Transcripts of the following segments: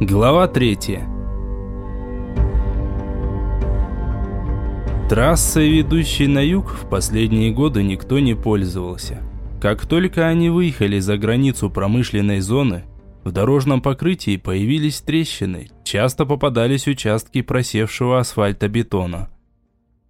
Глава 3 Трассой, ведущей на юг, в последние годы никто не пользовался. Как только они выехали за границу промышленной зоны, в дорожном покрытии появились трещины, часто попадались участки просевшего асфальтобетона.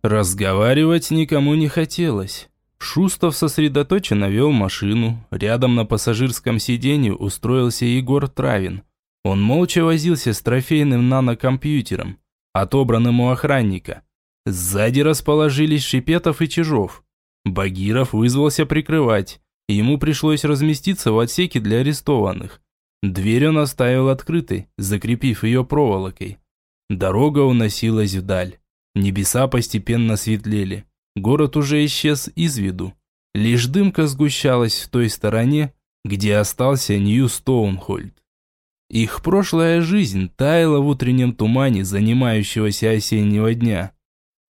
Разговаривать никому не хотелось. Шустов сосредоточенно вел машину, рядом на пассажирском сиденье устроился Егор Травин. Он молча возился с трофейным нанокомпьютером, отобранным у охранника. Сзади расположились Шипетов и Чижов. Багиров вызвался прикрывать. Ему пришлось разместиться в отсеке для арестованных. Дверь он оставил открытой, закрепив ее проволокой. Дорога уносилась вдаль. Небеса постепенно светлели. Город уже исчез из виду. Лишь дымка сгущалась в той стороне, где остался Нью-Стоунхольд. Их прошлая жизнь таяла в утреннем тумане занимающегося осеннего дня.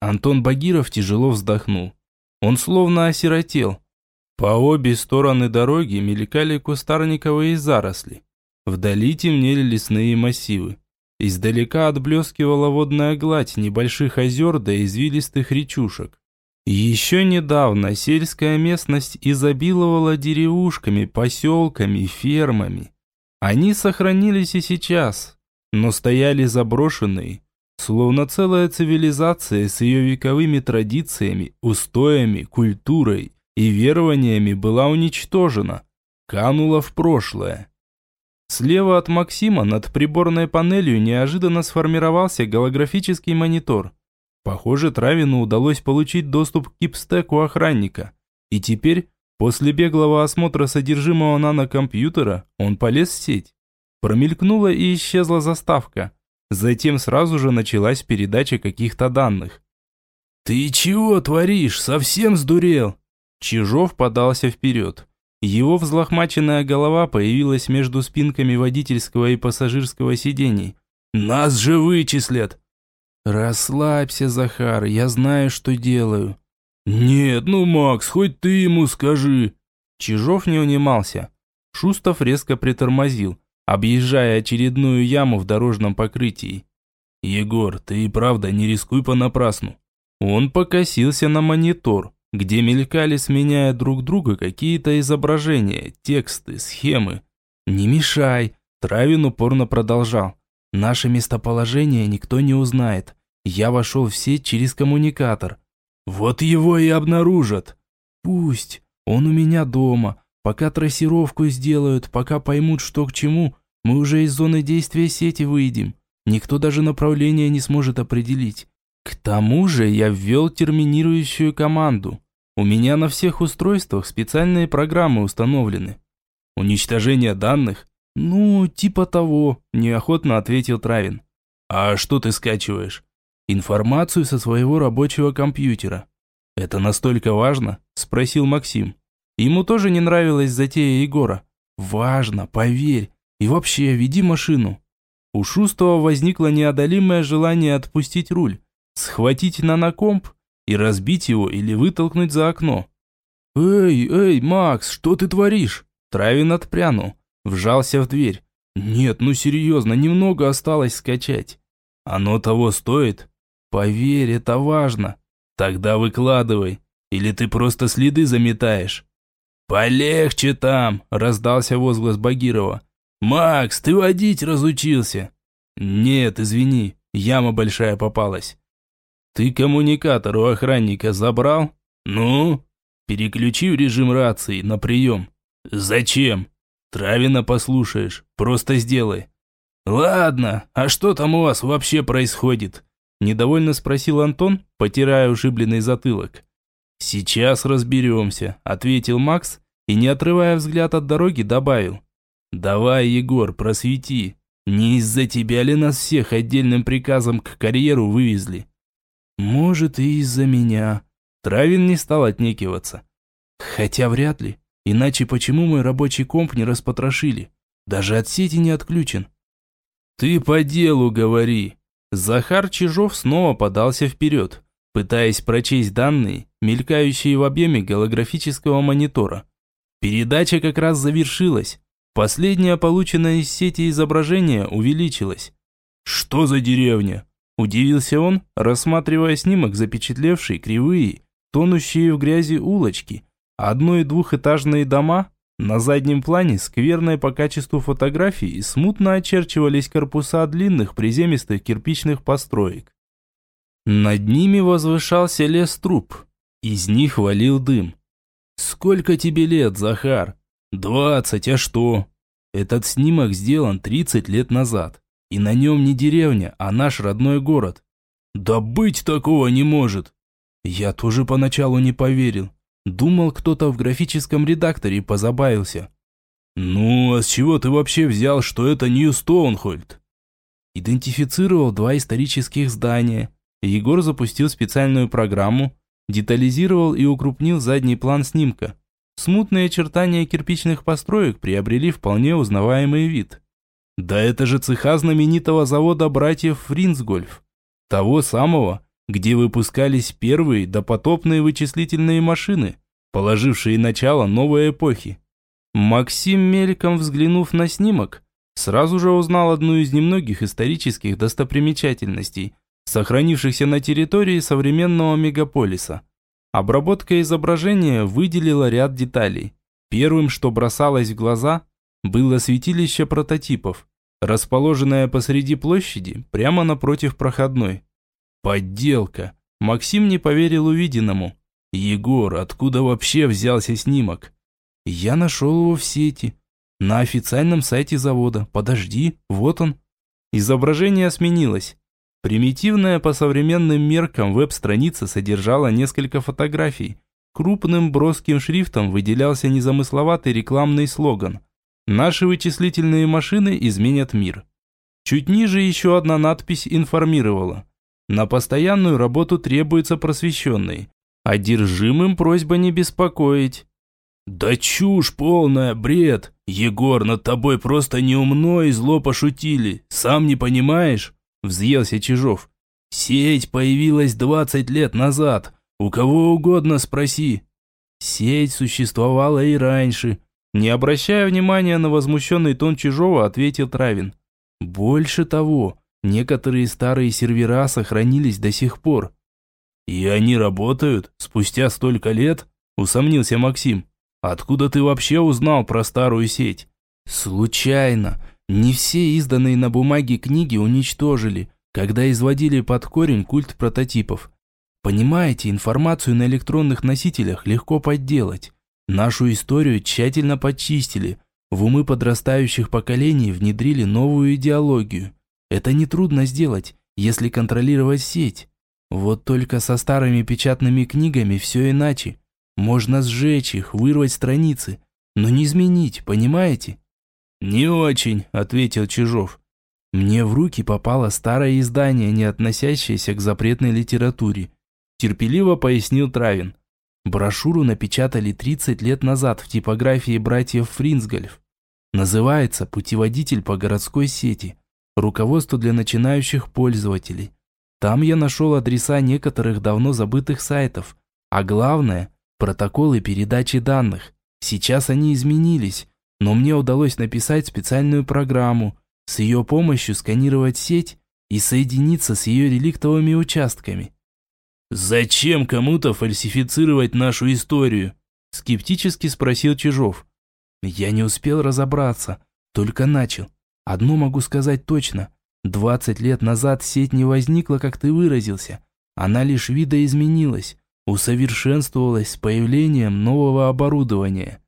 Антон Багиров тяжело вздохнул. Он словно осиротел. По обе стороны дороги мелькали кустарниковые заросли. Вдали темнели лесные массивы. Издалека отблескивала водная гладь небольших озер до извилистых речушек. Еще недавно сельская местность изобиловала деревушками, поселками, фермами. Они сохранились и сейчас, но стояли заброшенные, словно целая цивилизация с ее вековыми традициями, устоями, культурой и верованиями была уничтожена, канула в прошлое. Слева от Максима над приборной панелью неожиданно сформировался голографический монитор. Похоже, Травину удалось получить доступ к кипстеку охранника. И теперь, после беглого осмотра содержимого нанокомпьютера, он полез в сеть. Промелькнула и исчезла заставка. Затем сразу же началась передача каких-то данных. «Ты чего творишь? Совсем сдурел?» Чижов подался вперед. Его взлохмаченная голова появилась между спинками водительского и пассажирского сидений. «Нас же вычислят!» «Расслабься, Захар, я знаю, что делаю». «Нет, ну, Макс, хоть ты ему скажи». Чижов не унимался. Шустов резко притормозил, объезжая очередную яму в дорожном покрытии. «Егор, ты и правда не рискуй понапрасну». Он покосился на монитор где мелькали, сменяя друг друга, какие-то изображения, тексты, схемы. «Не мешай!» Травин упорно продолжал. «Наше местоположение никто не узнает. Я вошел в сеть через коммуникатор». «Вот его и обнаружат!» «Пусть. Он у меня дома. Пока трассировку сделают, пока поймут, что к чему, мы уже из зоны действия сети выйдем. Никто даже направление не сможет определить. К тому же я ввел терминирующую команду. У меня на всех устройствах специальные программы установлены. Уничтожение данных? Ну, типа того, неохотно ответил Травин. А что ты скачиваешь? Информацию со своего рабочего компьютера. Это настолько важно? Спросил Максим. Ему тоже не нравилась затея Егора. Важно, поверь. И вообще, веди машину. У Шустова возникло неодолимое желание отпустить руль схватить нанокомп и разбить его или вытолкнуть за окно. «Эй, эй, Макс, что ты творишь?» Травин отпрянул, вжался в дверь. «Нет, ну серьезно, немного осталось скачать. Оно того стоит?» «Поверь, это важно. Тогда выкладывай, или ты просто следы заметаешь?» «Полегче там!» – раздался возглас Багирова. «Макс, ты водить разучился!» «Нет, извини, яма большая попалась. Ты коммуникатор у охранника забрал? Ну? Переключи в режим рации на прием. Зачем? Травина послушаешь, просто сделай. Ладно, а что там у вас вообще происходит? Недовольно спросил Антон, потирая ушибленный затылок. «Сейчас разберемся», – ответил Макс и, не отрывая взгляд от дороги, добавил. «Давай, Егор, просвети. Не из-за тебя ли нас всех отдельным приказом к карьеру вывезли? Может, и из-за меня. Травин не стал отнекиваться. Хотя вряд ли. Иначе почему мой рабочий комп не распотрошили? Даже от сети не отключен. Ты по делу говори. Захар Чижов снова подался вперед, пытаясь прочесть данные, мелькающие в объеме голографического монитора. Передача как раз завершилась. Последнее полученное из сети изображение увеличилось. «Что за деревня?» – удивился он, рассматривая снимок, запечатлевший кривые, тонущие в грязи улочки, одно- и двухэтажные дома, на заднем плане скверной по качеству фотографии смутно очерчивались корпуса длинных приземистых кирпичных построек. Над ними возвышался лес труб, из них валил дым. «Сколько тебе лет, Захар?» «Двадцать, а что?» Этот снимок сделан 30 лет назад. И на нем не деревня, а наш родной город. Да быть такого не может. Я тоже поначалу не поверил. Думал, кто-то в графическом редакторе позабавился. Ну, а с чего ты вообще взял, что это Нью Стоунхольд? Идентифицировал два исторических здания. Егор запустил специальную программу, детализировал и укрупнил задний план снимка. Смутные очертания кирпичных построек приобрели вполне узнаваемый вид. Да это же цеха знаменитого завода братьев Фринсгольф. Того самого, где выпускались первые допотопные вычислительные машины, положившие начало новой эпохи. Максим, мельком взглянув на снимок, сразу же узнал одну из немногих исторических достопримечательностей, сохранившихся на территории современного мегаполиса. Обработка изображения выделила ряд деталей. Первым, что бросалось в глаза, было святилище прототипов, расположенное посреди площади, прямо напротив проходной. Подделка. Максим не поверил увиденному. Егор, откуда вообще взялся снимок? Я нашел его в сети. На официальном сайте завода. Подожди, вот он. Изображение сменилось. Примитивная по современным меркам веб-страница содержала несколько фотографий. Крупным броским шрифтом выделялся незамысловатый рекламный слоган «Наши вычислительные машины изменят мир». Чуть ниже еще одна надпись информировала на постоянную работу требуется просвещенный. Одержимым просьба не беспокоить. Да чушь полная, бред. Егор, над тобой просто неумно и зло пошутили. Сам не понимаешь? Взъелся Чижов. Сеть появилась 20 лет назад. У кого угодно спроси. Сеть существовала и раньше. Не обращая внимания на возмущенный тон Чижова, ответил Травин. Больше того, Некоторые старые сервера сохранились до сих пор. «И они работают спустя столько лет?» – усомнился Максим. «Откуда ты вообще узнал про старую сеть?» «Случайно. Не все изданные на бумаге книги уничтожили, когда изводили под корень культ прототипов. Понимаете, информацию на электронных носителях легко подделать. Нашу историю тщательно подчистили, в умы подрастающих поколений внедрили новую идеологию. Это нетрудно сделать, если контролировать сеть. Вот только со старыми печатными книгами все иначе. Можно сжечь их, вырвать страницы, но не изменить, понимаете? «Не очень», — ответил Чижов. «Мне в руки попало старое издание, не относящееся к запретной литературе», — терпеливо пояснил Травин. Брошюру напечатали 30 лет назад в типографии братьев Фринсгольф. Называется «Путеводитель по городской сети» руководство для начинающих пользователей. Там я нашел адреса некоторых давно забытых сайтов, а главное – протоколы передачи данных. Сейчас они изменились, но мне удалось написать специальную программу, с ее помощью сканировать сеть и соединиться с ее реликтовыми участками. «Зачем кому-то фальсифицировать нашу историю?» – скептически спросил Чижов. Я не успел разобраться, только начал. Одно могу сказать точно. 20 лет назад сеть не возникла, как ты выразился. Она лишь видоизменилась, усовершенствовалась с появлением нового оборудования.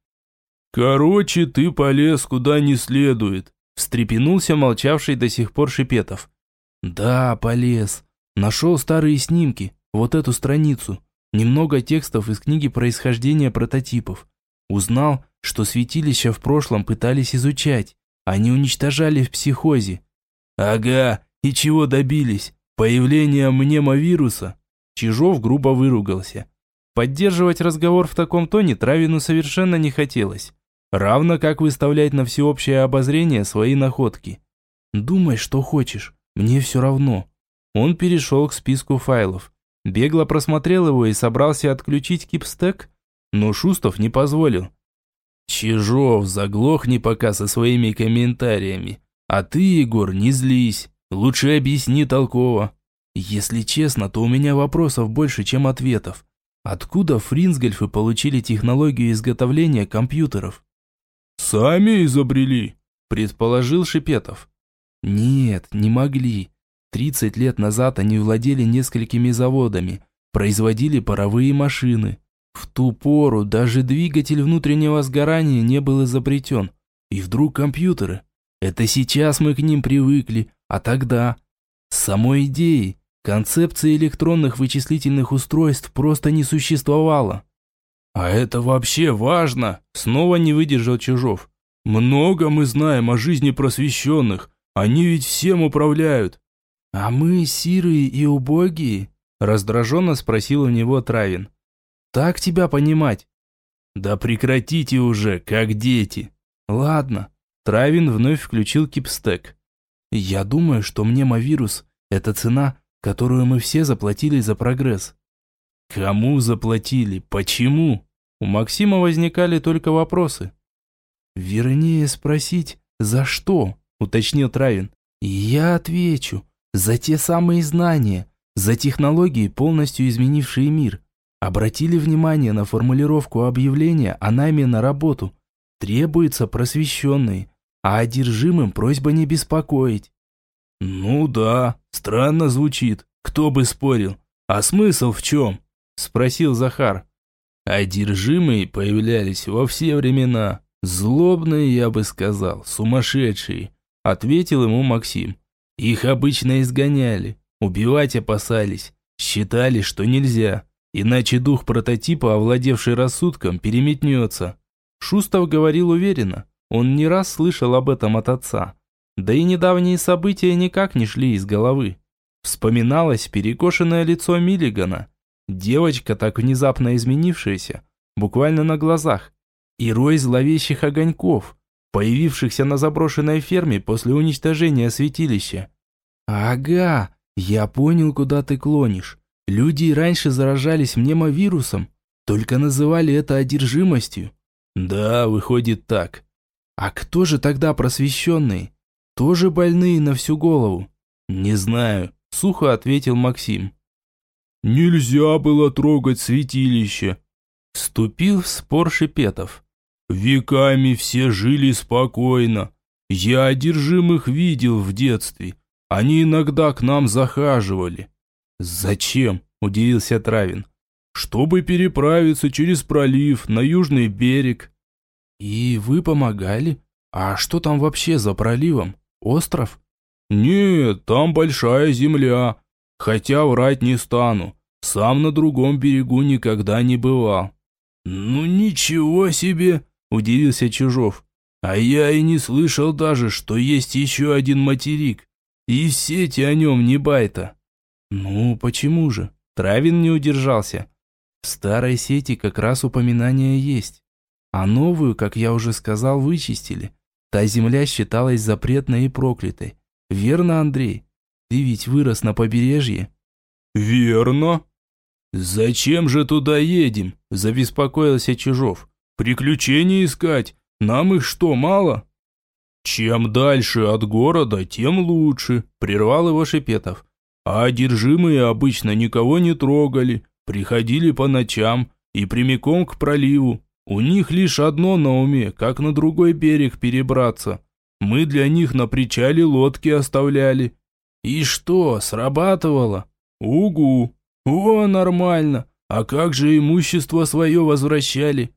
«Короче, ты полез куда не следует», – встрепенулся молчавший до сих пор Шипетов. «Да, полез. Нашел старые снимки, вот эту страницу, немного текстов из книги происхождения прототипов. Узнал, что святилища в прошлом пытались изучать. Они уничтожали в психозе. Ага, и чего добились? Появление мнемовируса? Чижов грубо выругался. Поддерживать разговор в таком тоне Травину совершенно не хотелось. Равно как выставлять на всеобщее обозрение свои находки. «Думай, что хочешь, мне все равно». Он перешел к списку файлов. Бегло просмотрел его и собрался отключить кипстек, но Шустов не позволил. Чижов, заглохни пока со своими комментариями. А ты, Егор, не злись. Лучше объясни толково. Если честно, то у меня вопросов больше, чем ответов. Откуда фринсгольфы получили технологию изготовления компьютеров? «Сами изобрели», – предположил Шипетов. «Нет, не могли. Тридцать лет назад они владели несколькими заводами, производили паровые машины. В ту пору даже двигатель внутреннего сгорания не был изобретен. И вдруг компьютеры. Это сейчас мы к ним привыкли, а тогда... С самой идеей, концепции электронных вычислительных устройств просто не существовало. «А это вообще важно!» – снова не выдержал Чужов. «Много мы знаем о жизни просвещенных. Они ведь всем управляют». «А мы сирые и убогие?» – раздраженно спросил у него Травин. Так тебя понимать. Да прекратите уже, как дети. Ладно. Травин вновь включил кипстек. Я думаю, что мнемовирус – это цена, которую мы все заплатили за прогресс. Кому заплатили? Почему? У Максима возникали только вопросы. Вернее спросить, за что, уточнил Травин. Я отвечу, за те самые знания, за технологии, полностью изменившие мир. Обратили внимание на формулировку объявления о найме на работу. Требуется просвещенный, а одержимым просьба не беспокоить. Ну да, странно звучит. Кто бы спорил. А смысл в чем? Спросил Захар. Одержимые появлялись во все времена. Злобные, я бы сказал, сумасшедшие. Ответил ему Максим. Их обычно изгоняли. Убивать опасались. Считали, что нельзя. Иначе дух прототипа, овладевший рассудком, переметнется. Шустов говорил уверенно. Он не раз слышал об этом от отца. Да и недавние события никак не шли из головы. Вспоминалось перекошенное лицо Миллигана. Девочка, так внезапно изменившаяся, буквально на глазах. И рой зловещих огоньков, появившихся на заброшенной ферме после уничтожения святилища. «Ага, я понял, куда ты клонишь. Люди раньше заражались мнемовирусом, только называли это одержимостью. Да, выходит так. А кто же тогда просвещенные? Тоже больные на всю голову? Не знаю, сухо ответил Максим. Нельзя было трогать святилище. Вступил в спор Шепетов. Веками все жили спокойно. Я одержимых видел в детстве. Они иногда к нам захаживали. «Зачем?» – удивился Травин. «Чтобы переправиться через пролив на южный берег». «И вы помогали? А что там вообще за проливом? Остров?» «Нет, там большая земля. Хотя врать не стану. Сам на другом берегу никогда не бывал». «Ну ничего себе!» – удивился Чужов. «А я и не слышал даже, что есть еще один материк. И в сети о нем не байта». Ну, почему же? Травин не удержался. В старой сети как раз упоминания есть. А новую, как я уже сказал, вычистили. Та земля считалась запретной и проклятой. Верно, Андрей? Ты ведь вырос на побережье? Верно. Зачем же туда едем? Забеспокоился Чужов. Приключения искать. Нам их что, мало? Чем дальше от города, тем лучше, прервал его Шепетов. А одержимые обычно никого не трогали, приходили по ночам и прямиком к проливу. У них лишь одно на уме, как на другой берег перебраться. Мы для них на причале лодки оставляли. И что, срабатывало? Угу. О, нормально. А как же имущество свое возвращали?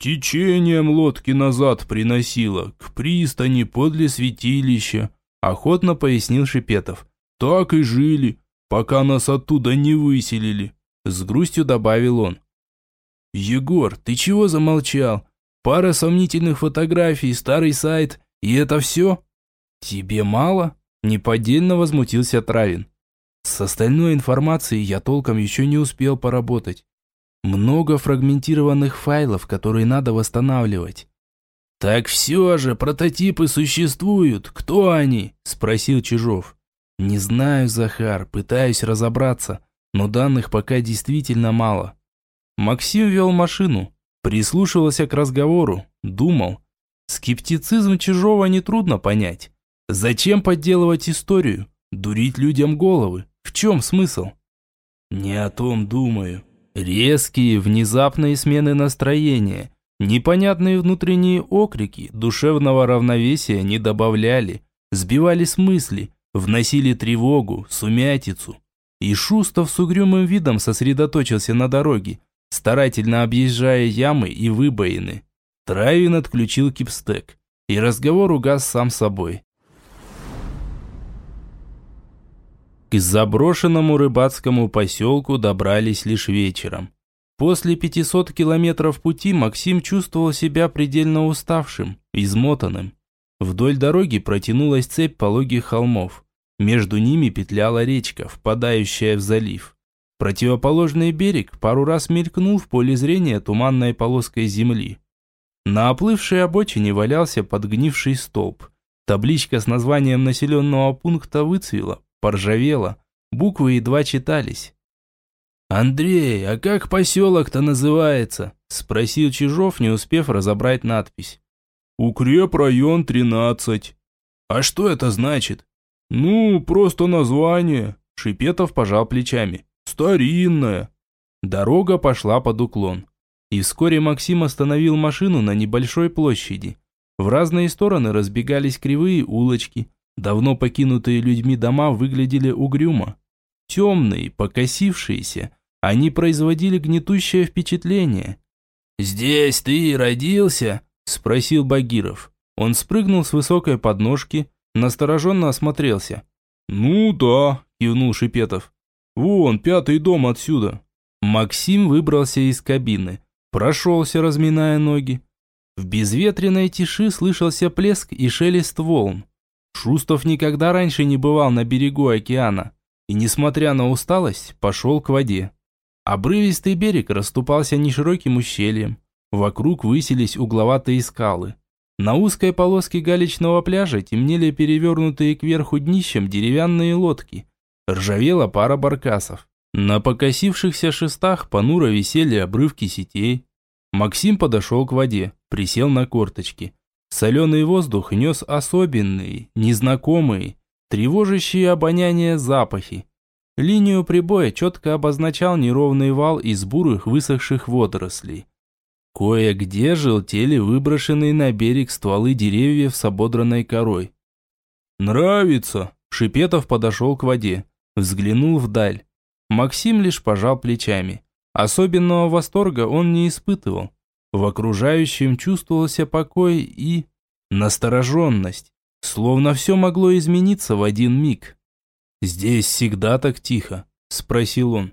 Течением лодки назад приносило, к пристани подле святилища, охотно пояснил Шипетов. Так и жили, пока нас оттуда не выселили», – с грустью добавил он. «Егор, ты чего замолчал? Пара сомнительных фотографий, старый сайт, и это все?» «Тебе мало?» – неподдельно возмутился Травин. «С остальной информацией я толком еще не успел поработать. Много фрагментированных файлов, которые надо восстанавливать». «Так все же, прототипы существуют. Кто они?» – спросил Чижов. Не знаю, Захар, пытаюсь разобраться, но данных пока действительно мало. Максим вел машину. Прислушивался к разговору, думал. Скептицизм чужого нетрудно понять. Зачем подделывать историю? Дурить людям головы? В чем смысл? Не о том думаю. Резкие, внезапные смены настроения, непонятные внутренние окрики душевного равновесия не добавляли, сбивали с мысли, вносили тревогу, сумятицу. И Шустов с угрюмым видом сосредоточился на дороге, старательно объезжая ямы и выбоины. Травин отключил кипстек, и разговор угас сам собой. К заброшенному рыбацкому поселку добрались лишь вечером. После 500 километров пути Максим чувствовал себя предельно уставшим, измотанным. Вдоль дороги протянулась цепь пологих холмов. Между ними петляла речка, впадающая в залив. Противоположный берег пару раз мелькнул в поле зрения туманной полоской земли. На оплывшей обочине валялся подгнивший столб. Табличка с названием населенного пункта выцвела, поржавела, буквы едва читались. «Андрей, а как поселок-то называется?» – спросил Чижов, не успев разобрать надпись. «Укрепрайон 13». «А что это значит?» «Ну, просто название», – Шипетов пожал плечами. «Старинное». Дорога пошла под уклон. И вскоре Максим остановил машину на небольшой площади. В разные стороны разбегались кривые улочки, Давно покинутые людьми дома выглядели угрюмо. Темные, покосившиеся, они производили гнетущее впечатление. «Здесь ты родился?» – спросил Багиров. Он спрыгнул с высокой подножки, настороженно осмотрелся. «Ну да», – кивнул Шипетов. «Вон, пятый дом отсюда». Максим выбрался из кабины, прошелся, разминая ноги. В безветренной тиши слышался плеск и шелест волн. Шустов никогда раньше не бывал на берегу океана и, несмотря на усталость, пошел к воде. Обрывистый берег расступался нешироким ущельем. Вокруг высились угловатые скалы. На узкой полоске галечного пляжа темнели перевернутые кверху днищем деревянные лодки. Ржавела пара баркасов. На покосившихся шестах понуро висели обрывки сетей. Максим подошел к воде, присел на корточки. Соленый воздух нес особенные, незнакомые, тревожащие обоняние запахи. Линию прибоя четко обозначал неровный вал из бурых высохших водорослей. Кое-где желтели выброшенные на берег стволы деревьев с ободранной корой. «Нравится!» Шипетов подошел к воде, взглянул вдаль. Максим лишь пожал плечами. Особенного восторга он не испытывал. В окружающем чувствовался покой и настороженность, словно все могло измениться в один миг. «Здесь всегда так тихо?» – спросил он.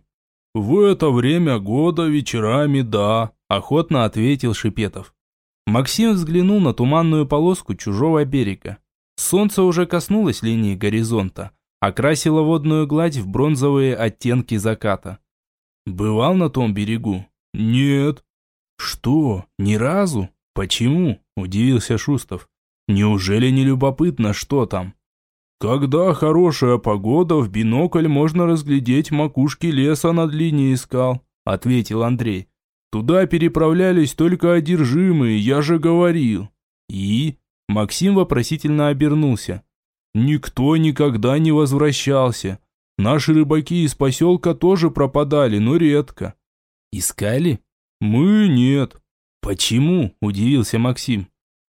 «В это время года вечерами, да», – охотно ответил Шипетов. Максим взглянул на туманную полоску чужого берега. Солнце уже коснулось линии горизонта, окрасило водную гладь в бронзовые оттенки заката. «Бывал на том берегу?» «Нет», «Что? Ни разу? Почему?» – удивился Шустов. «Неужели не любопытно, что там?» «Когда хорошая погода, в бинокль можно разглядеть макушки леса над линией скал», – ответил Андрей. «Туда переправлялись только одержимые, я же говорил». «И?» – Максим вопросительно обернулся. «Никто никогда не возвращался. Наши рыбаки из поселка тоже пропадали, но редко». «Искали?» «Мы нет». «Почему?» – удивился Максим.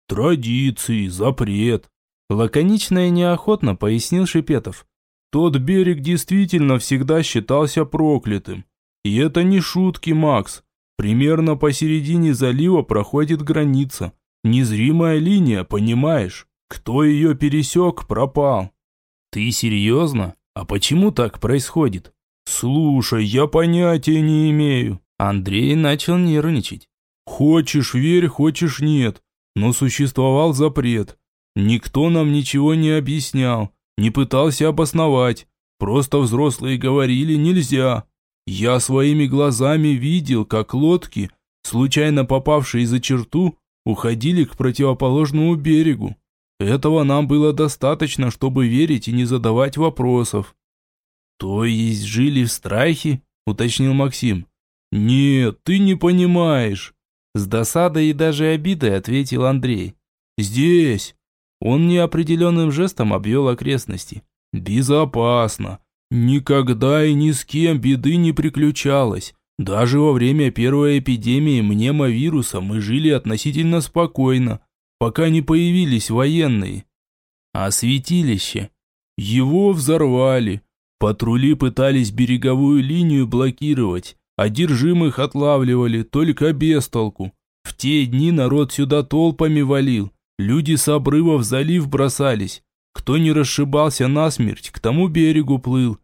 «Традиции, запрет». Лаконично и неохотно пояснил Шипетов. «Тот берег действительно всегда считался проклятым. И это не шутки, Макс. Примерно посередине залива проходит граница. Незримая линия, понимаешь? Кто ее пересек, пропал». «Ты серьезно? А почему так происходит?» «Слушай, я понятия не имею. Андрей начал нервничать. «Хочешь верь, хочешь нет, но существовал запрет. Никто нам ничего не объяснял, не пытался обосновать. Просто взрослые говорили нельзя. Я своими глазами видел, как лодки, случайно попавшие за черту, уходили к противоположному берегу. Этого нам было достаточно, чтобы верить и не задавать вопросов». «То есть жили в страхе?» – уточнил Максим. «Нет, ты не понимаешь. С досадой и даже обидой ответил Андрей. «Здесь!» Он неопределенным жестом обвел окрестности. «Безопасно. Никогда и ни с кем беды не приключалось. Даже во время первой эпидемии мнемовируса мы жили относительно спокойно, пока не появились военные. А святилище? Его взорвали. Патрули пытались береговую линию блокировать, одержимых отлавливали, только без толку. В те дни народ сюда толпами валил, люди с обрыва в залив бросались. Кто не расшибался насмерть, к тому берегу плыл.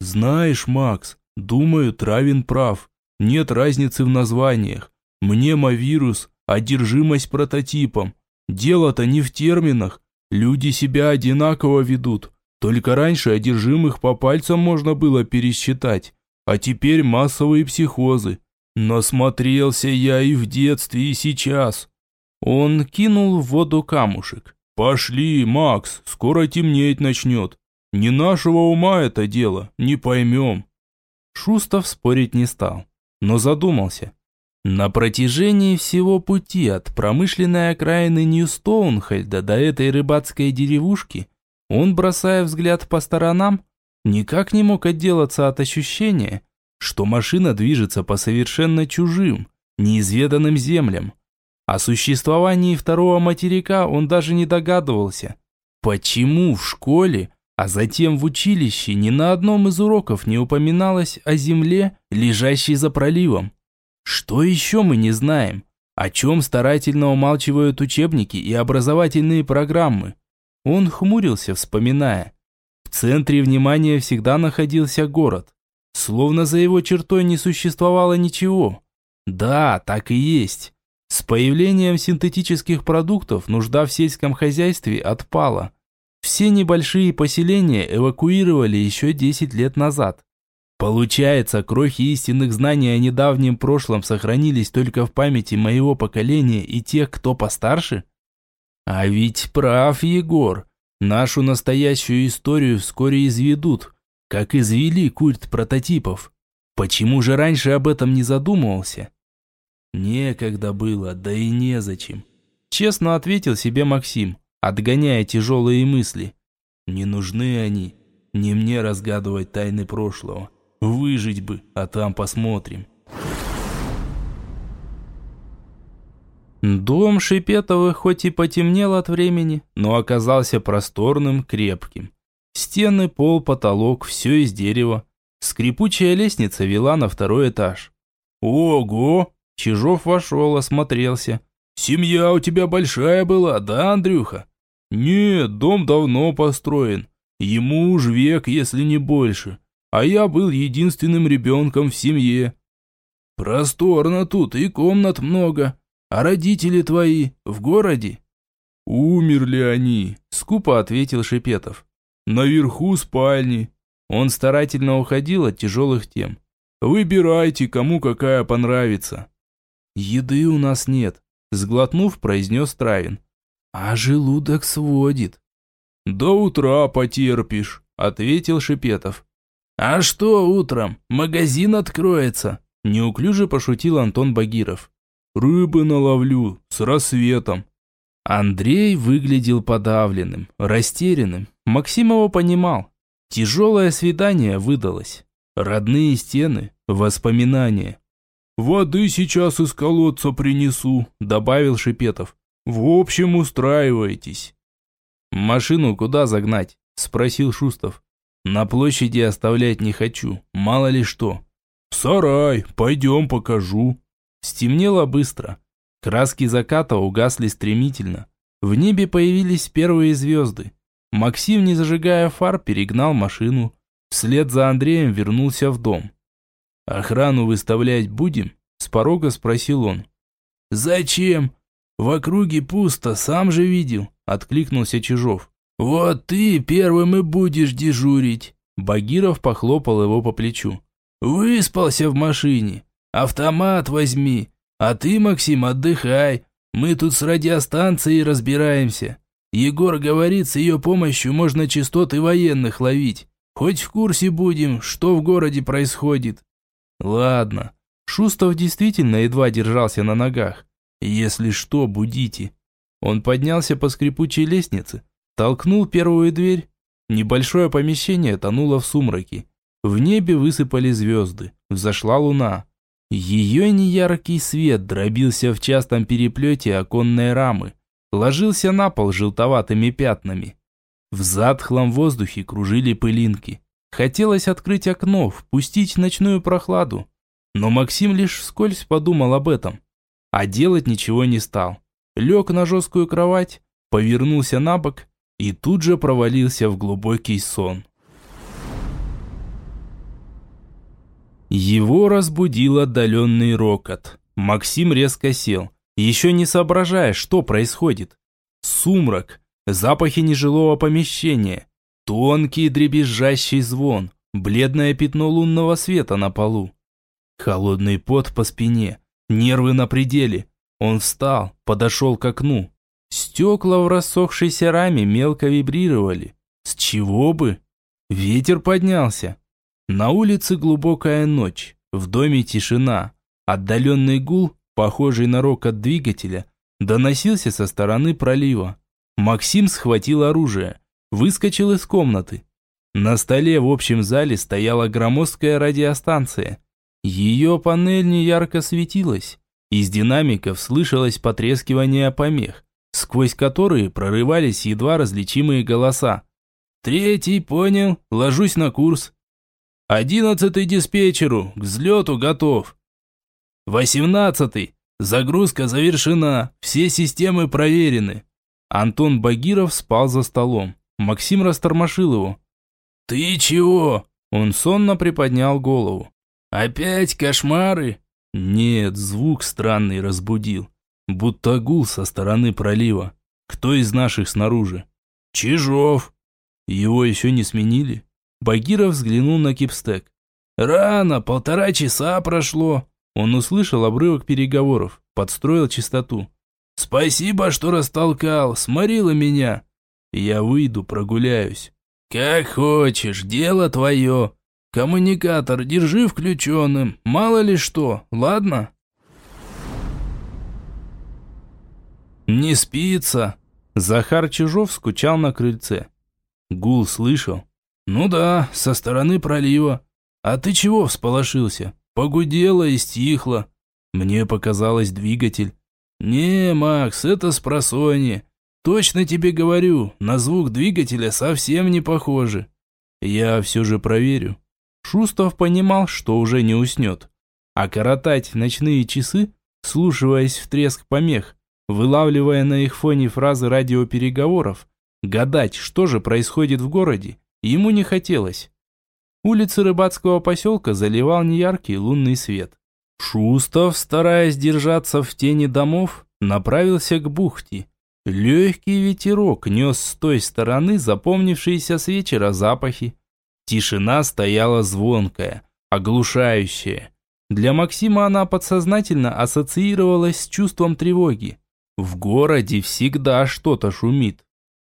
Знаешь, Макс, думаю, Травин прав. Нет разницы в названиях. Мнемовирус, одержимость прототипом. Дело-то не в терминах. Люди себя одинаково ведут. Только раньше одержимых по пальцам можно было пересчитать, а теперь массовые психозы. Насмотрелся я и в детстве, и сейчас. Он кинул в воду камушек. «Пошли, Макс, скоро темнеть начнет. Не нашего ума это дело, не поймем». Шустов спорить не стал, но задумался. На протяжении всего пути от промышленной окраины Нью-Стоунхельда до этой рыбацкой деревушки он, бросая взгляд по сторонам, никак не мог отделаться от ощущения, что машина движется по совершенно чужим, неизведанным землям. О существовании второго материка он даже не догадывался. Почему в школе, а затем в училище ни на одном из уроков не упоминалось о земле, лежащей за проливом? Что еще мы не знаем? О чем старательно умалчивают учебники и образовательные программы? Он хмурился, вспоминая. В центре внимания всегда находился город. Словно за его чертой не существовало ничего. Да, так и есть. С появлением синтетических продуктов нужда в сельском хозяйстве отпала. Все небольшие поселения эвакуировали еще 10 лет назад. Получается, крохи истинных знаний о недавнем прошлом сохранились только в памяти моего поколения и тех, кто постарше? А ведь прав Егор. Нашу настоящую историю вскоре изведут, как извели культ прототипов. Почему же раньше об этом не задумывался? Некогда было, да и незачем. Честно ответил себе Максим, отгоняя тяжелые мысли. Не нужны они, не мне разгадывать тайны прошлого. Выжить бы, а там посмотрим. Дом Шипетовых хоть и потемнел от времени, но оказался просторным, крепким. Стены, пол, потолок – все из дерева. Скрипучая лестница вела на второй этаж. «Ого!» – Чижов вошел, осмотрелся. «Семья у тебя большая была, да, Андрюха?» «Нет, дом давно построен. Ему уж век, если не больше. А я был единственным ребенком в семье. Просторно тут и комнат много. А родители твои в городе?» «Умерли они», – скупо ответил Шепетов. «Наверху спальни». Он старательно уходил от тяжелых тем. «Выбирайте, кому какая понравится». «Еды у нас нет», – сглотнув, произнес Травин. «А желудок сводит». «До утра потерпишь», – ответил Шепетов. «А что утром? Магазин откроется», – неуклюже пошутил Антон Багиров. Рыбы наловлю с рассветом. Андрей выглядел подавленным, растерянным. Максим его понимал. Тяжелое свидание выдалось. Родные стены, воспоминания. «Воды сейчас из колодца принесу», – добавил Шипетов. «В общем, устраивайтесь». «Машину куда загнать?» – спросил Шустов. «На площади оставлять не хочу, мало ли что». «В сарай, пойдем покажу», Стемнело быстро. Краски заката угасли стремительно. В небе появились первые звезды. Максим, не зажигая фар, перегнал машину. Вслед за Андреем вернулся в дом. «Охрану выставлять будем?» – с порога спросил он. «Зачем? В округе пусто, сам же видел», – откликнулся Чижов. «Вот ты первым и будешь дежурить», – Багиров похлопал его по плечу. «Выспался в машине. Автомат возьми. А ты, Максим, отдыхай. Мы тут с радиостанцией разбираемся. Егор говорит, с ее помощью можно частоты военных ловить. Хоть в курсе будем, что в городе происходит. Ладно. Шустов действительно едва держался на ногах. Если что, будите. Он поднялся по скрипучей лестнице, толкнул первую дверь. Небольшое помещение тонуло в сумраке. В небе высыпали звезды, взошла луна. Ее неяркий свет дробился в частом переплете оконной рамы, ложился на пол желтоватыми пятнами. В затхлом воздухе кружили пылинки. Хотелось открыть окно, впустить ночную прохладу. Но Максим лишь вскользь подумал об этом. А делать ничего не стал. Лег на жесткую кровать, повернулся на бок и тут же провалился в глубокий сон. Его разбудил отдаленный рокот. Максим резко сел, еще не соображая, что происходит. Сумрак, запахи нежилого помещения, тонкий дребезжащий звон, бледное пятно лунного света на полу. Холодный пот по спине, нервы на пределе. Он встал, подошел к окну. Стекла в рассохшейся раме мелко вибрировали. С чего бы? Ветер поднялся. На улице глубокая ночь, в доме тишина. Отдаленный гул, похожий на рокот двигателя, доносился со стороны пролива. Максим схватил оружие, выскочил из комнаты. На столе в общем зале стояла громоздкая радиостанция. Ее панель неярко светилась. Из динамиков слышалось потрескивание помех, сквозь которые прорывались едва различимые голоса. «Третий, понял, ложусь на курс». «Одиннадцатый диспетчеру, к взлету готов». «Восемнадцатый, загрузка завершена, все системы проверены». Антон Багиров спал за столом. Максим растормошил его. «Ты чего?» Он сонно приподнял голову. «Опять кошмары?» Нет, звук странный разбудил. Будто гул со стороны пролива. Кто из наших снаружи? Чижов. Его еще не сменили? Багиров взглянул на кипстек. Рано, полтора часа прошло. Он услышал обрывок переговоров, подстроил чистоту. «Спасибо, что растолкал, сморила меня». «Я выйду, прогуляюсь». «Как хочешь, дело твое. Коммуникатор держи включенным, мало ли что, ладно?» «Не спится». Захар Чижов скучал на крыльце. Гул слышал. «Ну да, со стороны пролива. А ты чего всполошился? Погудело и стихло. Мне показалось двигатель. «Не, Макс, это с просони. Точно тебе говорю, на звук двигателя совсем не похоже. Я все же проверю». Шустов понимал, что уже не уснет. А коротать ночные часы, слушаясь в треск помех, вылавливая на их фоне фразы радиопереговоров, гадать, что же происходит в городе, ему не хотелось. Улицы рыбацкого поселка заливал неяркий лунный свет. Шустов, стараясь держаться в тени домов, направился к бухте. Легкий ветерок нес с той стороны запомнившиеся с вечера запахи. Тишина стояла звонкая, оглушающая. Для Максима она подсознательно ассоциировалась с чувством тревоги. В городе всегда что-то шумит.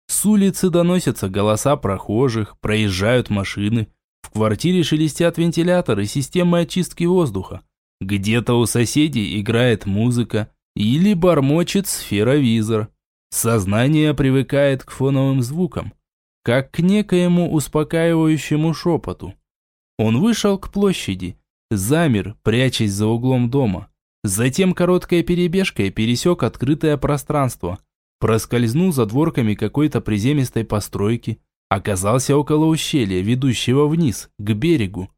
С улицы доносятся голоса прохожих, проезжают машины. В квартире шелестят вентиляторы системы очистки воздуха. Где-то у соседей играет музыка или бормочет сферовизор. Сознание привыкает к фоновым звукам, как к некоему успокаивающему шепоту. Он вышел к площади, замер, прячась за углом дома. Затем короткой перебежкой пересек открытое пространство, проскользнул за дворками какой-то приземистой постройки, оказался около ущелья, ведущего вниз, к берегу.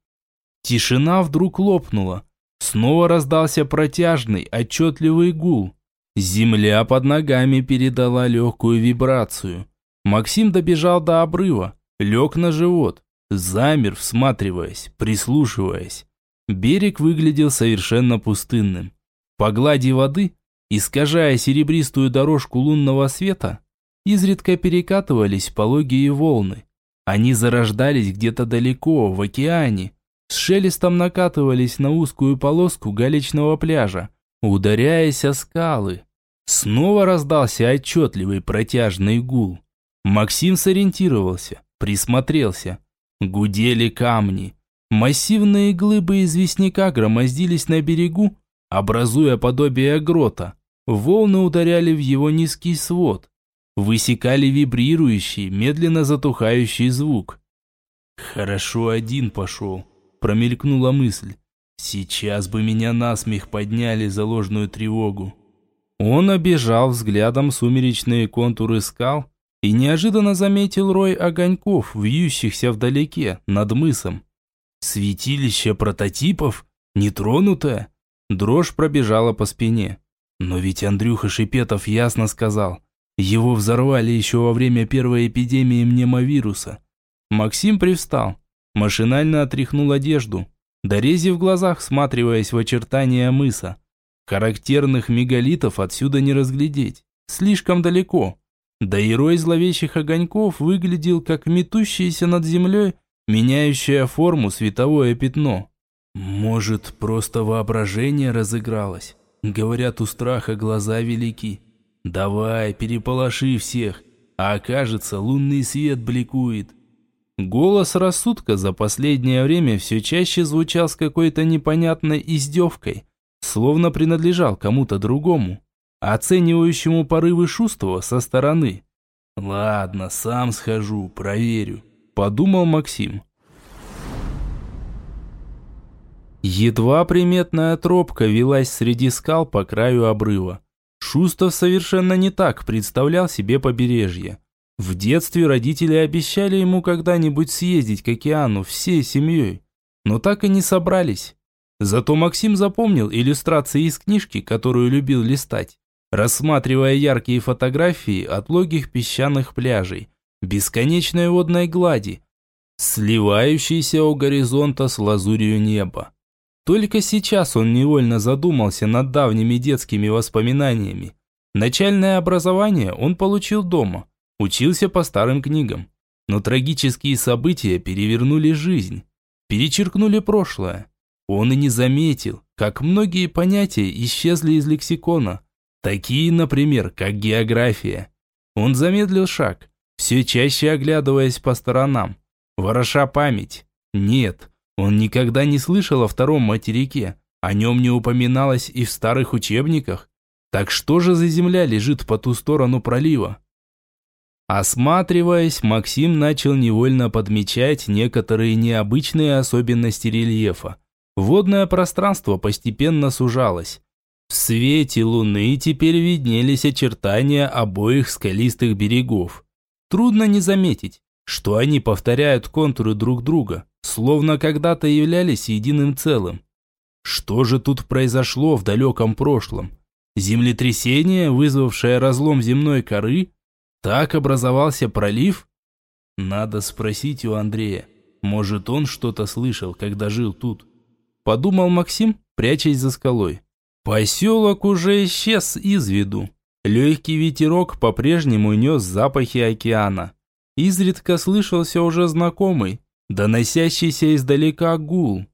Тишина вдруг лопнула, Снова раздался протяжный, отчетливый гул. Земля под ногами передала легкую вибрацию. Максим добежал до обрыва, лег на живот, замер, всматриваясь, прислушиваясь. Берег выглядел совершенно пустынным. По глади воды, искажая серебристую дорожку лунного света, изредка перекатывались пологие волны. Они зарождались где-то далеко, в океане, с шелестом накатывались на узкую полоску галечного пляжа, ударяясь о скалы. Снова раздался отчетливый протяжный гул. Максим сориентировался, присмотрелся. Гудели камни. Массивные глыбы известняка громоздились на берегу, образуя подобие грота. волны ударяли в его низкий свод, высекали вибрирующий, медленно затухающий звук. «Хорошо один пошел», – промелькнула мысль. «Сейчас бы меня насмех подняли за ложную тревогу». Он обежал взглядом сумеречные контуры скал и неожиданно заметил рой огоньков, вьющихся вдалеке, над мысом. «Святилище прототипов? Нетронутое?» Дрожь пробежала по спине. Но ведь Андрюха Шипетов ясно сказал, его взорвали еще во время первой эпидемии мнемовируса. Максим привстал, машинально отряхнул одежду, дорезив в глазах, всматриваясь в очертания мыса. Характерных мегалитов отсюда не разглядеть, слишком далеко. Да и рой зловещих огоньков выглядел как метущееся над землей, меняющее форму световое пятно. Может, просто воображение разыгралось? Говорят, у страха глаза велики. Давай, переполоши всех, а окажется, лунный свет бликует. Голос рассудка за последнее время все чаще звучал с какой-то непонятной издевкой, словно принадлежал кому-то другому, оценивающему порывы Шустова со стороны. «Ладно, сам схожу, проверю», – подумал Максим. Едва приметная тропка велась среди скал по краю обрыва. Шустов совершенно не так представлял себе побережье. В детстве родители обещали ему когда-нибудь съездить к океану всей семьей, но так и не собрались. Зато Максим запомнил иллюстрации из книжки, которую любил листать, рассматривая яркие фотографии отлогих песчаных пляжей, бесконечной водной глади, сливающейся у горизонта с лазурью неба. Только сейчас он невольно задумался над давними детскими воспоминаниями. Начальное образование он получил дома, учился по старым книгам. Но трагические события перевернули жизнь, перечеркнули прошлое. Он и не заметил, как многие понятия исчезли из лексикона. Такие, например, как география. Он замедлил шаг, все чаще оглядываясь по сторонам. Вороша память. Нет, он никогда не слышал о втором материке, о нем не упоминалось и в старых учебниках. Так что же за земля лежит по ту сторону пролива? Осматриваясь, Максим начал невольно подмечать некоторые необычные особенности рельефа. Водное пространство постепенно сужалось. В свете луны теперь виднелись очертания обоих скалистых берегов. Трудно не заметить, что они повторяют контуры друг друга, словно когда-то являлись единым целым. Что же тут произошло в далеком прошлом? Землетрясение, вызвавшее разлом земной коры? Так образовался пролив? Надо спросить у Андрея. Может, он что-то слышал, когда жил тут? Подумал Максим, прячась за скалой. Поселок уже исчез из виду. Легкий ветерок по-прежнему нес запахи океана. Изредка слышался уже знакомый, доносящийся издалека гул.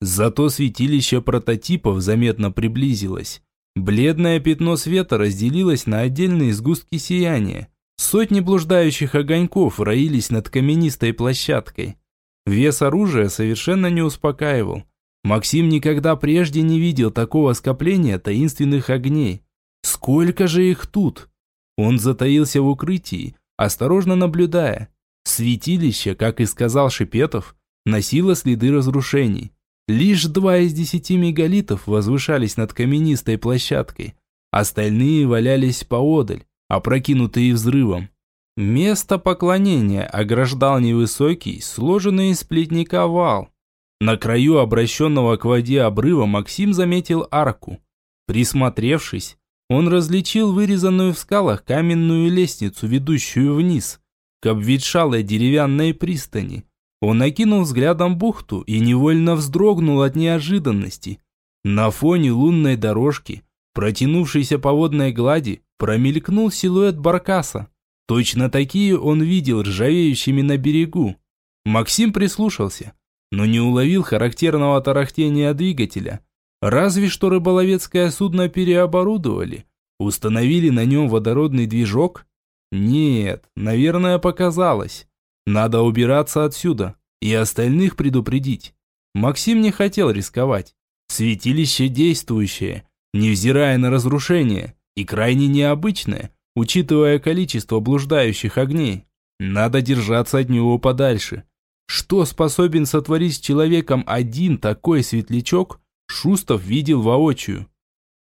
Зато святилище прототипов заметно приблизилось. Бледное пятно света разделилось на отдельные сгустки сияния. Сотни блуждающих огоньков роились над каменистой площадкой. Вес оружия совершенно не успокаивал. Максим никогда прежде не видел такого скопления таинственных огней. Сколько же их тут? Он затаился в укрытии, осторожно наблюдая. Святилище, как и сказал Шипетов, носило следы разрушений. Лишь два из десяти мегалитов возвышались над каменистой площадкой. Остальные валялись поодаль, опрокинутые взрывом. Место поклонения ограждал невысокий, сложенный из плетника вал. На краю обращенного к воде обрыва Максим заметил арку. Присмотревшись, он различил вырезанную в скалах каменную лестницу, ведущую вниз, к обветшалой деревянной пристани. Он окинул взглядом бухту и невольно вздрогнул от неожиданности. На фоне лунной дорожки, протянувшейся по водной глади, промелькнул силуэт баркаса. Точно такие он видел ржавеющими на берегу. Максим прислушался, но не уловил характерного тарахтения двигателя. Разве что рыболовецкое судно переоборудовали, установили на нем водородный движок нет, наверное, показалось. Надо убираться отсюда и остальных предупредить. Максим не хотел рисковать. Святилище действующее, невзирая на разрушение, и крайне необычное, учитывая количество блуждающих огней. Надо держаться от него подальше. Что способен сотворить с человеком один такой светлячок, Шустов видел воочию.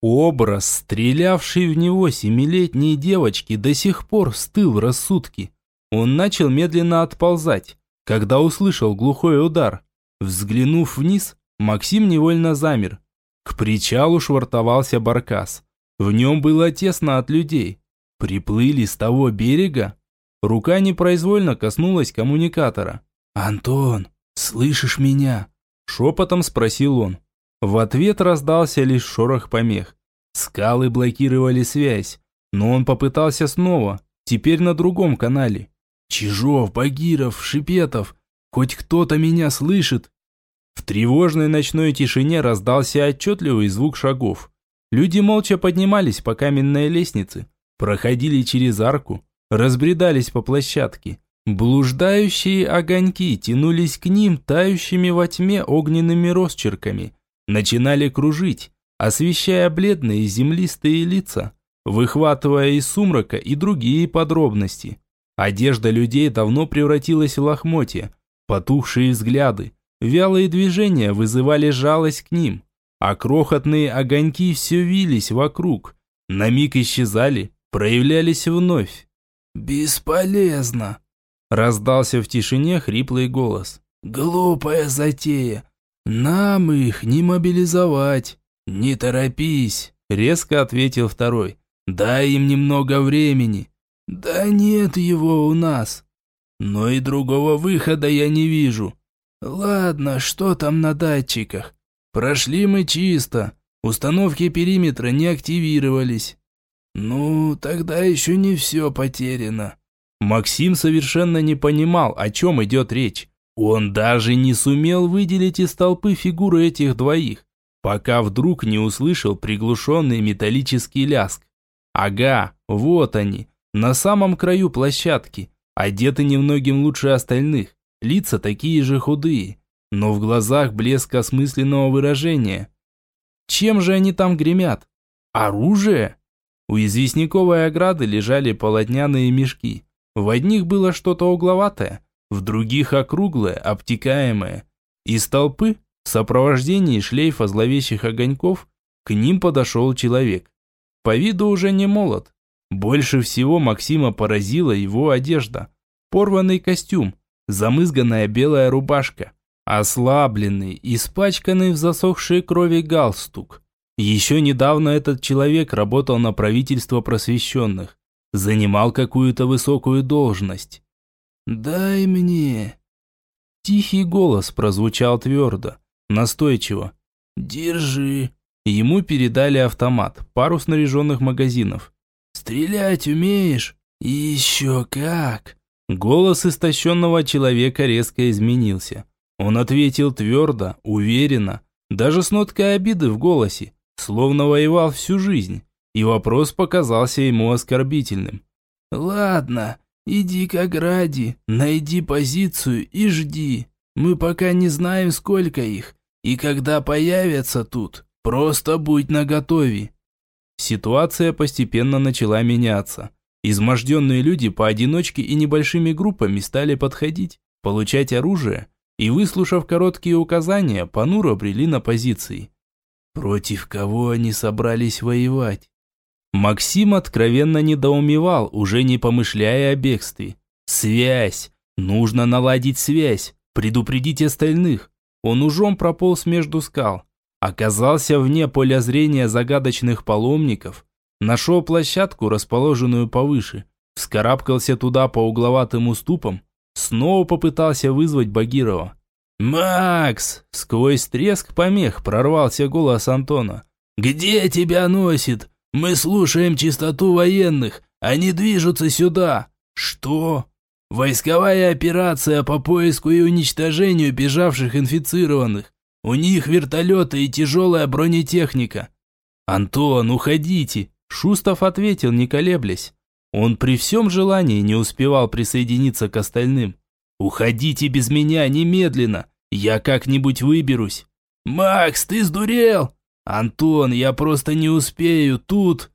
Образ, стрелявший в него семилетней девочки, до сих пор стыл в рассудке. Он начал медленно отползать, когда услышал глухой удар. Взглянув вниз, Максим невольно замер. К причалу швартовался баркас. В нем было тесно от людей. Приплыли с того берега? Рука непроизвольно коснулась коммуникатора. «Антон, слышишь меня?» Шепотом спросил он. В ответ раздался лишь шорох помех. Скалы блокировали связь, но он попытался снова, теперь на другом канале. «Чижов, Багиров, Шипетов, хоть кто-то меня слышит?» В тревожной ночной тишине раздался отчетливый звук шагов. Люди молча поднимались по каменной лестнице, проходили через арку, разбредались по площадке. Блуждающие огоньки тянулись к ним тающими во тьме огненными росчерками, начинали кружить, освещая бледные землистые лица, выхватывая из сумрака и другие подробности. Одежда людей давно превратилась в лохмотья, потухшие взгляды, вялые движения вызывали жалость к ним, а крохотные огоньки все вились вокруг, на миг исчезали, проявлялись вновь. «Бесполезно!» Раздался в тишине хриплый голос. «Глупая затея! Нам их не мобилизовать!» «Не торопись!» – резко ответил второй. «Дай им немного времени!» «Да нет его у нас!» «Но и другого выхода я не вижу!» «Ладно, что там на датчиках?» «Прошли мы чисто, установки периметра не активировались». «Ну, тогда еще не все потеряно». Максим совершенно не понимал, о чем идет речь. Он даже не сумел выделить из толпы фигуры этих двоих, пока вдруг не услышал приглушенный металлический ляск. Ага, вот они, на самом краю площадки, одеты немногим лучше остальных, лица такие же худые, но в глазах блеск осмысленного выражения. Чем же они там гремят? Оружие? У известняковой ограды лежали полотняные мешки. В одних было что-то угловатое, в других округлое, обтекаемое. Из толпы, в сопровождении шлейфа зловещих огоньков, к ним подошел человек. По виду уже не молод. Больше всего Максима поразила его одежда. Порванный костюм, замызганная белая рубашка, ослабленный, испачканный в засохшей крови галстук. Еще недавно этот человек работал на правительство просвещенных, занимал какую-то высокую должность. «Дай мне...» Тихий голос прозвучал твердо, настойчиво. «Держи». Ему передали автомат, пару снаряженных магазинов. «Стрелять умеешь?» «Еще как!» Голос истощенного человека резко изменился. Он ответил твердо, уверенно, даже с ноткой обиды в голосе словно воевал всю жизнь, и вопрос показался ему оскорбительным. «Ладно, иди к ограде, найди позицию и жди. Мы пока не знаем, сколько их, и когда появятся тут, просто будь наготове». Ситуация постепенно начала меняться. Изможденные люди поодиночке и небольшими группами стали подходить, получать оружие и, выслушав короткие указания, понуро брели на позиции. Против кого они собрались воевать? Максим откровенно недоумевал, уже не помышляя о бегстве. Связь! Нужно наладить связь, предупредить остальных. Он ужом прополз между скал. Оказался вне поля зрения загадочных паломников. Нашел площадку, расположенную повыше. Вскарабкался туда по угловатым уступам. Снова попытался вызвать Багирова. «Макс!» – сквозь треск помех прорвался голос Антона. «Где тебя носит? Мы слушаем чистоту военных. Они движутся сюда». «Что?» «Войсковая операция по поиску и уничтожению бежавших инфицированных. У них вертолеты и тяжелая бронетехника». «Антон, уходите!» Шустов ответил, не колеблясь. Он при всем желании не успевал присоединиться к остальным. «Уходите без меня немедленно! Я как-нибудь выберусь!» «Макс, ты сдурел?» «Антон, я просто не успею, тут...»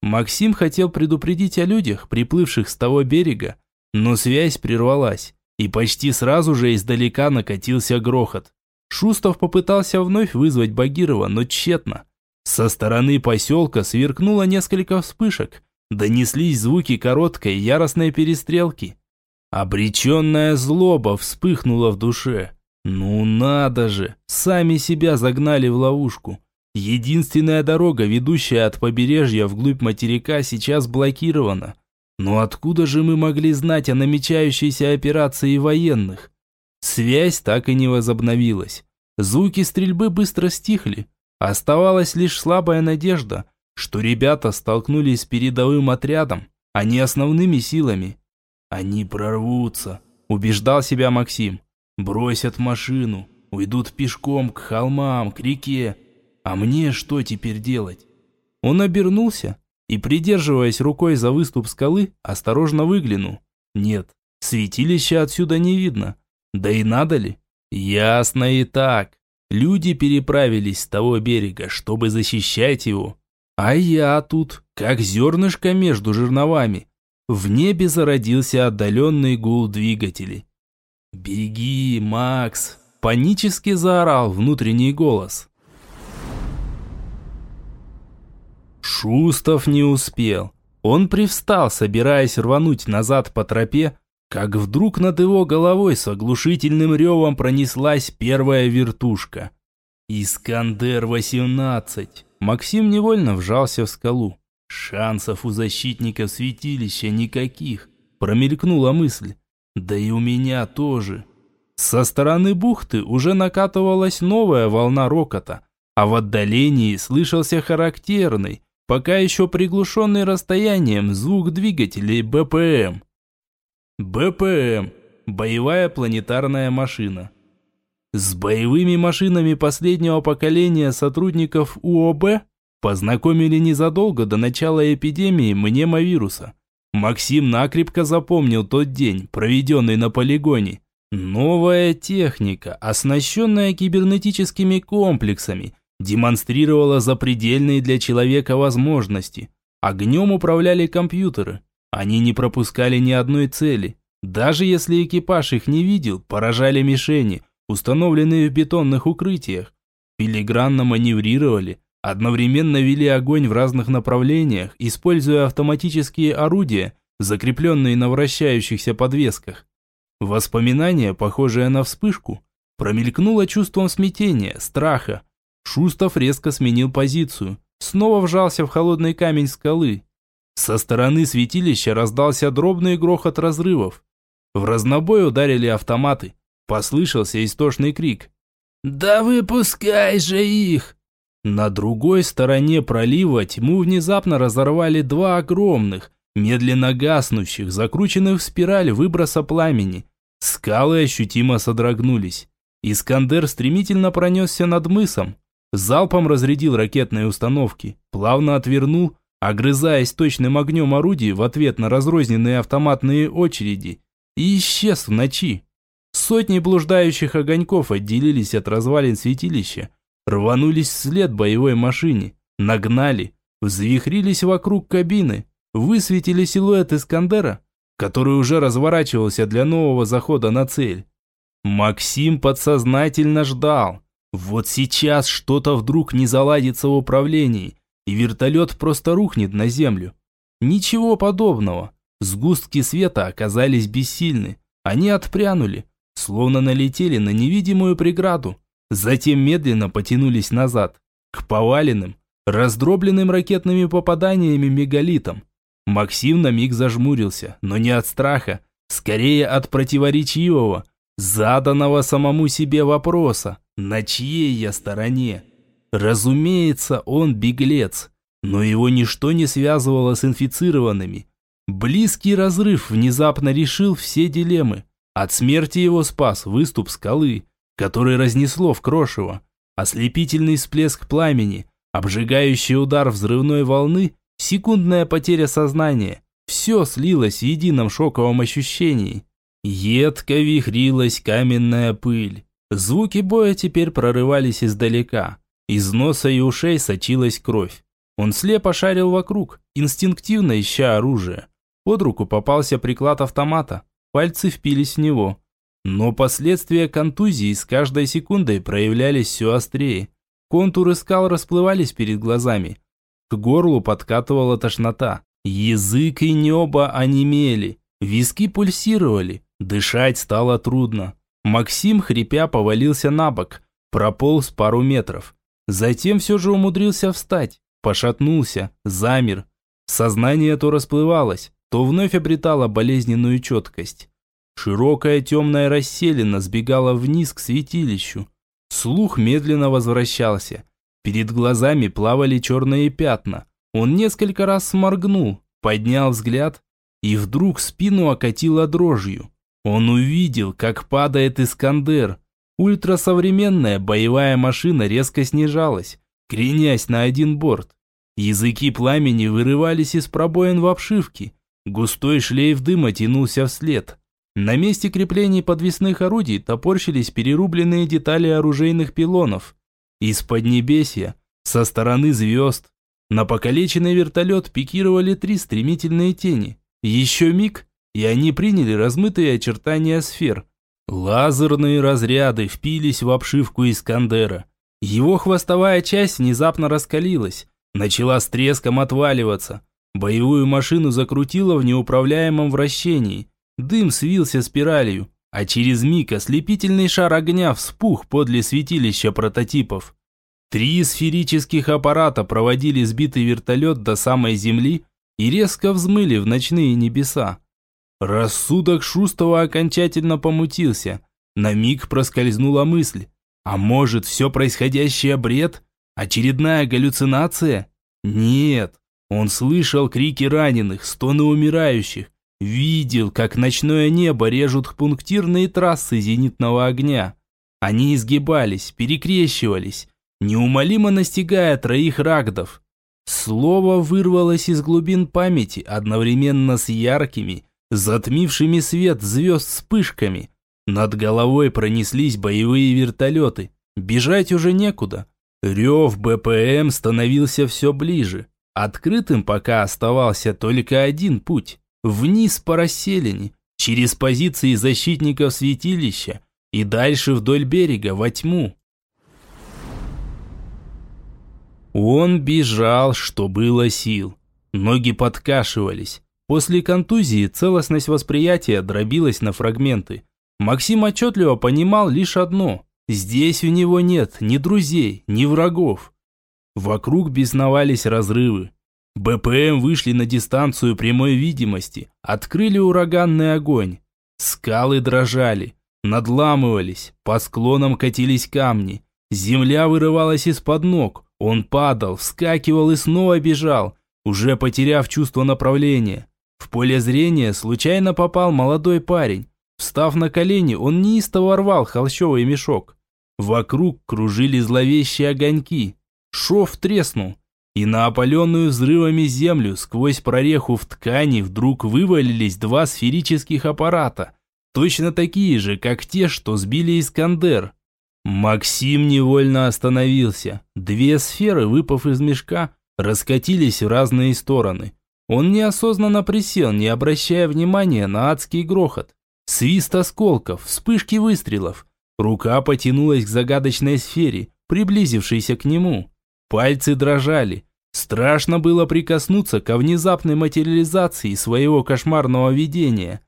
Максим хотел предупредить о людях, приплывших с того берега, но связь прервалась, и почти сразу же издалека накатился грохот. Шустов попытался вновь вызвать Багирова, но тщетно. Со стороны поселка сверкнуло несколько вспышек, донеслись звуки короткой яростной перестрелки. Обреченная злоба вспыхнула в душе. Ну надо же, сами себя загнали в ловушку. Единственная дорога, ведущая от побережья вглубь материка, сейчас блокирована. Но откуда же мы могли знать о намечающейся операции военных? Связь так и не возобновилась. Звуки стрельбы быстро стихли. Оставалась лишь слабая надежда, что ребята столкнулись с передовым отрядом, а не основными силами. «Они прорвутся», – убеждал себя Максим. «Бросят машину, уйдут пешком к холмам, к реке. А мне что теперь делать?» Он обернулся и, придерживаясь рукой за выступ скалы, осторожно выглянул. Нет, святилища отсюда не видно. Да и надо ли? Ясно и так. Люди переправились с того берега, чтобы защищать его. А я тут, как зернышко между жерновами. В небе зародился отдаленный гул двигателей. «Беги, Макс!» – панически заорал внутренний голос. Шустов не успел. Он привстал, собираясь рвануть назад по тропе, как вдруг над его головой с оглушительным ревом пронеслась первая вертушка. «Искандер-18!» Максим невольно вжался в скалу. Шансов у защитников святилища никаких, промелькнула мысль. Да и у меня тоже. Со стороны бухты уже накатывалась новая волна рокота, а в отдалении слышался характерный, пока еще приглушенный расстоянием звук двигателей БПМ. БПМ – боевая планетарная машина. С боевыми машинами последнего поколения сотрудников УОБ Познакомили незадолго до начала эпидемии мнемовируса. Максим накрепко запомнил тот день, проведенный на полигоне. Новая техника, оснащенная кибернетическими комплексами, демонстрировала запредельные для человека возможности. Огнем управляли компьютеры. Они не пропускали ни одной цели. Даже если экипаж их не видел, поражали мишени, установленные в бетонных укрытиях. Филигранно маневрировали, одновременно вели огонь в разных направлениях, используя автоматические орудия, закрепленные на вращающихся подвесках. Воспоминание, похожее на вспышку, промелькнуло чувством смятения, страха. Шустов резко сменил позицию, снова вжался в холодный камень скалы. Со стороны святилища раздался дробный грохот разрывов. В разнобой ударили автоматы. Послышался истошный крик. «Да выпускай же их!» На другой стороне пролива тьму внезапно разорвали два огромных, медленно гаснущих, закрученных в спираль выброса пламени. Скалы ощутимо содрогнулись. Искандер стремительно пронесся над мысом, залпом разрядил ракетные установки, плавно отвернул, огрызаясь точным огнем орудий в ответ на разрозненные автоматные очереди, и исчез в ночи. Сотни блуждающих огоньков отделились от развалин святилища, рванулись вслед боевой машине, нагнали, взвихрились вокруг кабины, высветили силуэт Искандера, который уже разворачивался для нового захода на цель. Максим подсознательно ждал. Вот сейчас что-то вдруг не заладится в управлении, и вертолет просто рухнет на землю. Ничего подобного. Сгустки света оказались бессильны. Они отпрянули, словно налетели на невидимую преграду. Затем медленно потянулись назад, к поваленным, раздробленным ракетными попаданиями мегалитам. Максим на миг зажмурился, но не от страха, скорее от противоречивого, заданного самому себе вопроса, на чьей я стороне. Разумеется, он беглец, но его ничто не связывало с инфицированными. Близкий разрыв внезапно решил все дилеммы. От смерти его спас выступ скалы, который разнесло в крошево, ослепительный всплеск пламени, обжигающий удар взрывной волны, секундная потеря сознания. Все слилось в едином шоковом ощущении. Едко вихрилась каменная пыль. Звуки боя теперь прорывались издалека. Из носа и ушей сочилась кровь. Он слепо шарил вокруг, инстинктивно ища оружие. Под руку попался приклад автомата. Пальцы впились в него. Но последствия контузии с каждой секундой проявлялись все острее. Контуры скал расплывались перед глазами. К горлу подкатывала тошнота. Язык и небо онемели. Виски пульсировали. Дышать стало трудно. Максим, хрипя, повалился на бок. Прополз пару метров. Затем все же умудрился встать. Пошатнулся, замер. Сознание то расплывалось, то вновь обретало болезненную четкость. Широкая темная расселина сбегала вниз к святилищу. Слух медленно возвращался. Перед глазами плавали черные пятна. Он несколько раз сморгнул, поднял взгляд, и вдруг спину окатило дрожью. Он увидел, как падает Искандер. Ультрасовременная боевая машина резко снижалась, кренясь на один борт. Языки пламени вырывались из пробоин в обшивке. Густой шлейф дыма тянулся вслед. На месте креплений подвесных орудий топорщились перерубленные детали оружейных пилонов. Из-под небесья, со стороны звезд, на покалеченный вертолет пикировали три стремительные тени. Еще миг, и они приняли размытые очертания сфер. Лазерные разряды впились в обшивку Искандера. Его хвостовая часть внезапно раскалилась, начала с треском отваливаться. Боевую машину закрутило в неуправляемом вращении. Дым свился спиралью, а через миг ослепительный шар огня вспух подле святилища прототипов. Три сферических аппарата проводили сбитый вертолет до самой земли и резко взмыли в ночные небеса. Рассудок Шустова окончательно помутился. На миг проскользнула мысль. А может, все происходящее бред? Очередная галлюцинация? Нет. Он слышал крики раненых, стоны умирающих, Видел, как ночное небо режут пунктирные трассы зенитного огня. Они изгибались, перекрещивались, неумолимо настигая троих рагдов. Слово вырвалось из глубин памяти одновременно с яркими, затмившими свет звезд вспышками. Над головой пронеслись боевые вертолеты. Бежать уже некуда. Рев БПМ становился все ближе. Открытым пока оставался только один путь вниз по расселине, через позиции защитников святилища и дальше вдоль берега во тьму. Он бежал, что было сил. Ноги подкашивались. После контузии целостность восприятия дробилась на фрагменты. Максим отчетливо понимал лишь одно. Здесь у него нет ни друзей, ни врагов. Вокруг бесновались разрывы. БПМ вышли на дистанцию прямой видимости, открыли ураганный огонь. Скалы дрожали, надламывались, по склонам катились камни. Земля вырывалась из-под ног, он падал, вскакивал и снова бежал, уже потеряв чувство направления. В поле зрения случайно попал молодой парень. Встав на колени, он неистово рвал холщовый мешок. Вокруг кружили зловещие огоньки. Шов треснул, и на опаленную взрывами землю сквозь прореху в ткани вдруг вывалились два сферических аппарата, точно такие же, как те, что сбили Искандер. Максим невольно остановился. Две сферы, выпав из мешка, раскатились в разные стороны. Он неосознанно присел, не обращая внимания на адский грохот. Свист осколков, вспышки выстрелов. Рука потянулась к загадочной сфере, приблизившейся к нему. Пальцы дрожали, Страшно было прикоснуться ко внезапной материализации своего кошмарного видения.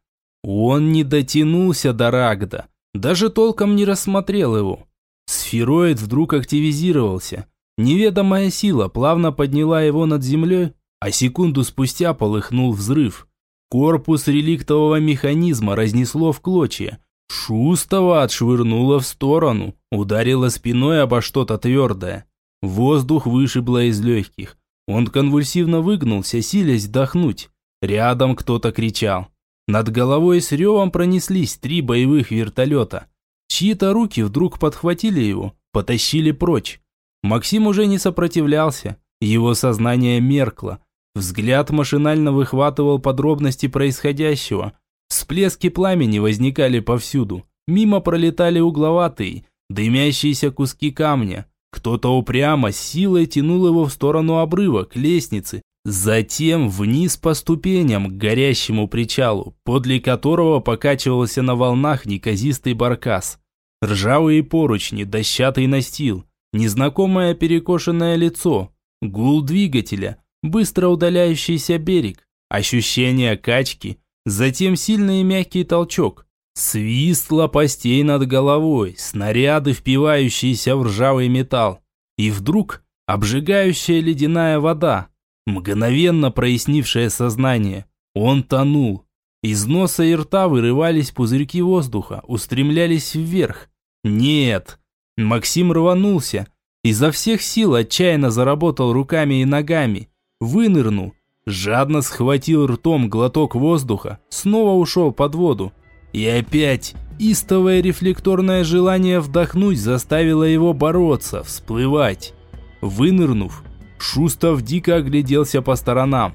Он не дотянулся до Рагда, даже толком не рассмотрел его. Сфероид вдруг активизировался. Неведомая сила плавно подняла его над землей, а секунду спустя полыхнул взрыв. Корпус реликтового механизма разнесло в клочья. Шустова отшвырнуло в сторону, ударило спиной обо что-то твердое. Воздух вышибло из легких. Он конвульсивно выгнулся, силясь вдохнуть. Рядом кто-то кричал. Над головой с ревом пронеслись три боевых вертолета. Чьи-то руки вдруг подхватили его, потащили прочь. Максим уже не сопротивлялся. Его сознание меркло. Взгляд машинально выхватывал подробности происходящего. Всплески пламени возникали повсюду. Мимо пролетали угловатые, дымящиеся куски камня. Кто-то упрямо силой тянул его в сторону обрыва, к лестнице, затем вниз по ступеням к горящему причалу, подле которого покачивался на волнах неказистый баркас. Ржавые поручни, дощатый настил, незнакомое перекошенное лицо, гул двигателя, быстро удаляющийся берег, ощущение качки, затем сильный и мягкий толчок, свист лопастей над головой, снаряды, впивающиеся в ржавый металл, и вдруг обжигающая ледяная вода, мгновенно прояснившее сознание. Он тонул. Из носа и рта вырывались пузырьки воздуха, устремлялись вверх. Нет! Максим рванулся. Изо всех сил отчаянно заработал руками и ногами. Вынырнул. Жадно схватил ртом глоток воздуха. Снова ушел под воду. И опять истовое рефлекторное желание вдохнуть заставило его бороться, всплывать. Вынырнув, Шустов дико огляделся по сторонам.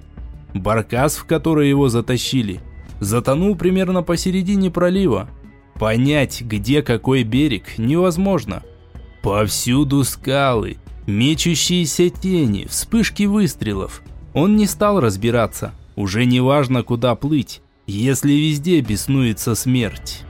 Баркас, в который его затащили, затонул примерно посередине пролива. Понять, где какой берег, невозможно. Повсюду скалы, мечущиеся тени, вспышки выстрелов. Он не стал разбираться. Уже не важно, куда плыть, если везде беснуется смерть.